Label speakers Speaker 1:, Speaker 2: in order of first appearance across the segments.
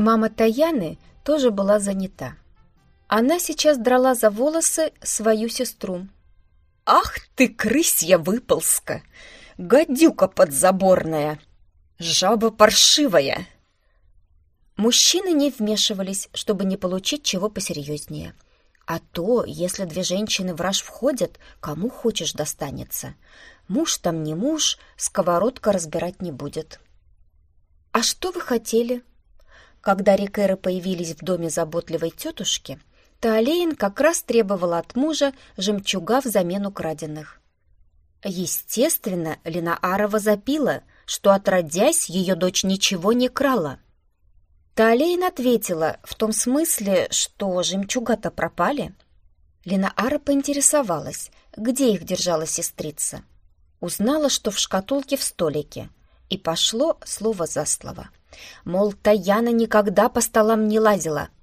Speaker 1: Мама Таяны тоже была занята. Она сейчас драла за волосы свою сестру.
Speaker 2: «Ах ты, крысья выползка! Гадюка подзаборная! Жаба паршивая!»
Speaker 1: Мужчины не вмешивались, чтобы не получить чего посерьезнее. А то, если две женщины в раж входят, кому хочешь достанется. Муж там не муж, сковородка разбирать не будет. «А что вы хотели?» Когда Рикеры появились в доме заботливой тетушки, Таолейн как раз требовала от мужа жемчуга взамен украденных. Естественно, Линаара запила, что, отродясь, ее дочь ничего не крала. Таолейн ответила в том смысле, что жемчуга-то пропали. Линаара поинтересовалась, где их держала сестрица. Узнала, что в шкатулке в столике, и пошло слово за слово. Мол, Таяна никогда по столам не лазила —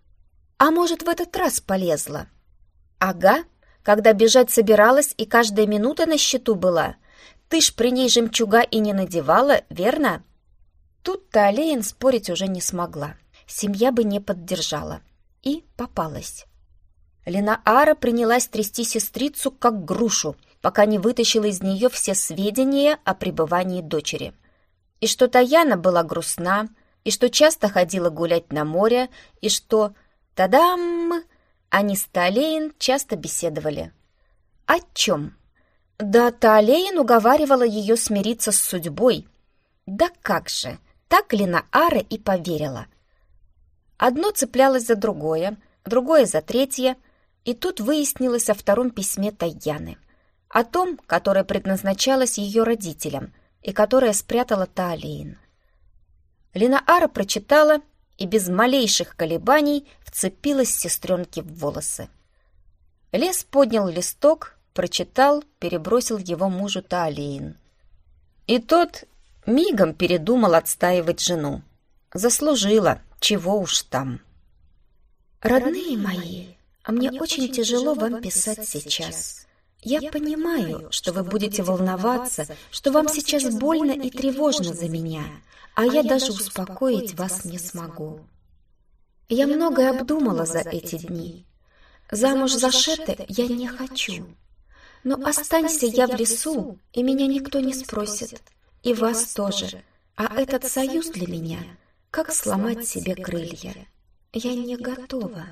Speaker 1: а может, в этот раз полезла? Ага, когда бежать собиралась и каждая минута на счету была. Ты ж при ней жемчуга и не надевала, верно? Тут-то Алеин спорить уже не смогла. Семья бы не поддержала. И попалась. Ара принялась трясти сестрицу как грушу, пока не вытащила из нее все сведения о пребывании дочери. И что Таяна была грустна, и что часто ходила гулять на море, и что Тадам! Они с Таолейн часто беседовали. О чем? Да Таолейн уговаривала ее смириться с судьбой. Да как же, так Лина Ара и поверила. Одно цеплялось за другое, другое за третье, и тут выяснилось о втором письме Таяны, о том, которое предназначалось ее родителям и которое спрятала Таолейн. Лина Ара прочитала и без малейших колебаний вцепилась сестренке в волосы. Лес поднял листок, прочитал, перебросил его мужу Таалиин. И тот мигом передумал отстаивать жену. Заслужила, чего уж там.
Speaker 3: «Родные мои, а мне очень тяжело вам писать сейчас. Я понимаю, что вы будете волноваться, что вам сейчас больно и тревожно за меня, а я даже успокоить вас не смогу. Я многое обдумала за эти дни. Замуж за Шете я не хочу. Но останься я в лесу, и меня никто не спросит. И вас тоже. А этот союз для меня — как сломать себе крылья. Я не готова.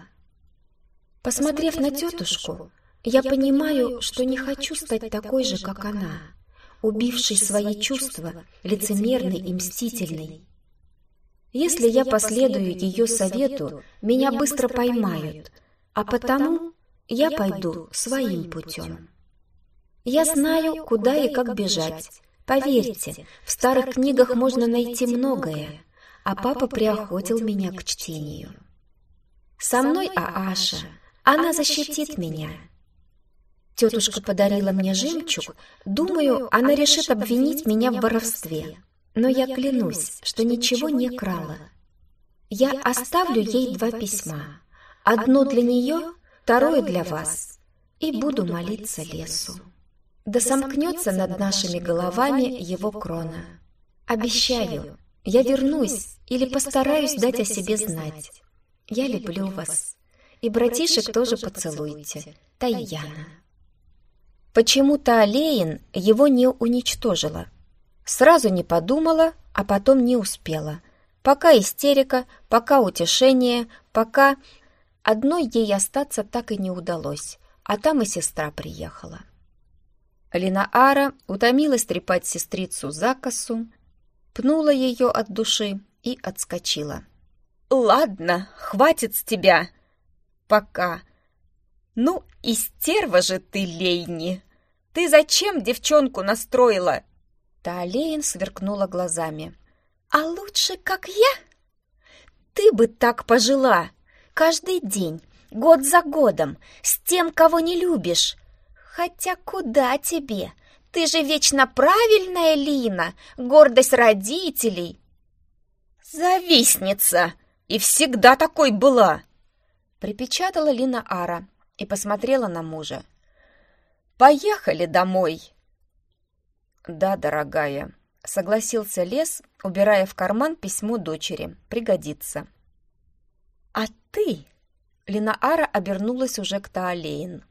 Speaker 3: Посмотрев на тетушку, я понимаю, что не хочу стать такой же, как она — убивший свои чувства, лицемерный и мстительный. Если я последую ее совету, меня быстро поймают, а потому я пойду своим путем. Я знаю, куда и как бежать. Поверьте, в старых книгах можно найти многое, а папа приохотил меня к чтению. Со мной Ааша, она защитит меня. Тетушка подарила мне жемчуг. Думаю, она решит обвинить меня в воровстве. Но я клянусь, что ничего не крала. Я оставлю ей два письма. Одно для нее, второе для вас. И буду молиться лесу. Да сомкнется над нашими головами его крона. Обещаю, я вернусь или постараюсь дать о себе знать. Я люблю вас. И братишек тоже поцелуйте. Таяна.
Speaker 1: Почему-то Алеин его не уничтожила. Сразу не подумала, а потом не успела. Пока истерика, пока утешение, пока... Одной ей остаться так и не удалось, а там и сестра приехала. Линаара утомилась трепать сестрицу за косу, пнула ее от души и отскочила.
Speaker 2: «Ладно, хватит с тебя. Пока. Ну, и стерва же ты, Лейни!» Ты зачем девчонку настроила?»
Speaker 1: Таолейн сверкнула глазами. «А лучше, как я? Ты бы так пожила! Каждый день, год за годом, с тем, кого не любишь. Хотя куда тебе? Ты же вечно правильная Лина, гордость родителей!»
Speaker 2: «Завистница! И всегда такой была!»
Speaker 1: Припечатала Лина Ара и посмотрела на мужа.
Speaker 2: Поехали домой!»
Speaker 1: «Да, дорогая», — согласился Лес, убирая в карман письмо дочери. «Пригодится». ты!» Линаара обернулась уже к Таалейн.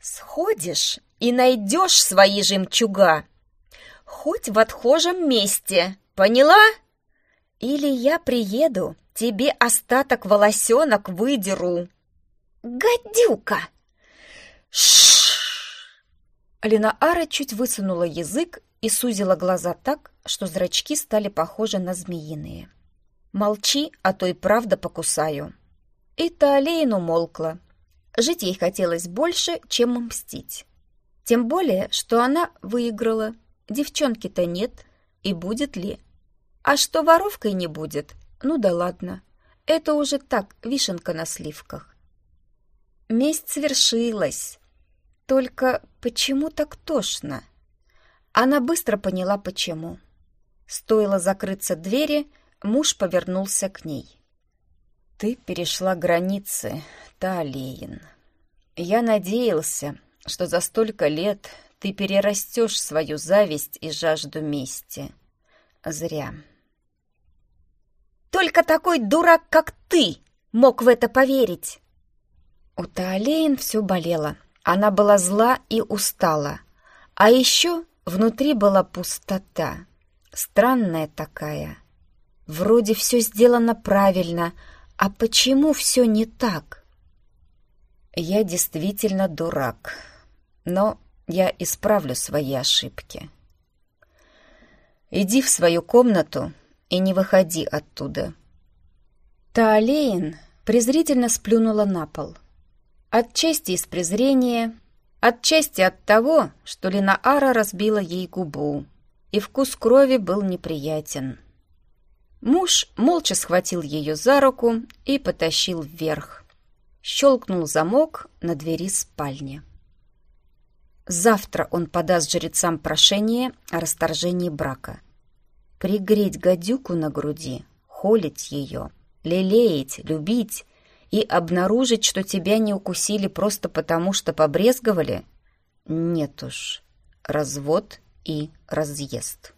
Speaker 1: «Сходишь и найдешь свои жемчуга, хоть в отхожем месте, поняла? Или я приеду, тебе остаток волосенок выдеру».
Speaker 2: «Гадюка!»
Speaker 1: Шш! Линаара чуть высунула язык и сузила глаза так, что зрачки стали похожи на змеиные. «Молчи, а то и правда покусаю». И Таолейн умолкла. Жить ей хотелось больше, чем мстить. Тем более, что она выиграла. Девчонки-то нет, и будет ли? А что воровкой не будет? Ну да ладно. Это уже так, вишенка на сливках. Месть свершилась. Только почему так тошно? Она быстро поняла, почему. Стоило закрыться двери, муж повернулся к ней. «Ты перешла границы, Талиин. Я надеялся, что за столько лет ты перерастешь свою зависть и жажду мести. Зря».
Speaker 2: «Только такой дурак, как ты, мог в это поверить!»
Speaker 1: У Таолейн все болело. Она была зла и устала. А еще Внутри была пустота, странная такая. Вроде все сделано правильно, а почему все не так? Я действительно дурак, но я исправлю свои ошибки. Иди в свою комнату и не выходи оттуда. Таолейн презрительно сплюнула на пол. Отчасти из презрения, Отчасти от того, что Линаара разбила ей губу, и вкус крови был неприятен. Муж молча схватил ее за руку и потащил вверх. Щелкнул замок на двери спальни. Завтра он подаст жрецам прошение о расторжении брака. Пригреть гадюку на груди, холить ее, лелеять, любить и обнаружить, что тебя не укусили просто потому, что побрезговали? Нет уж. Развод и разъезд.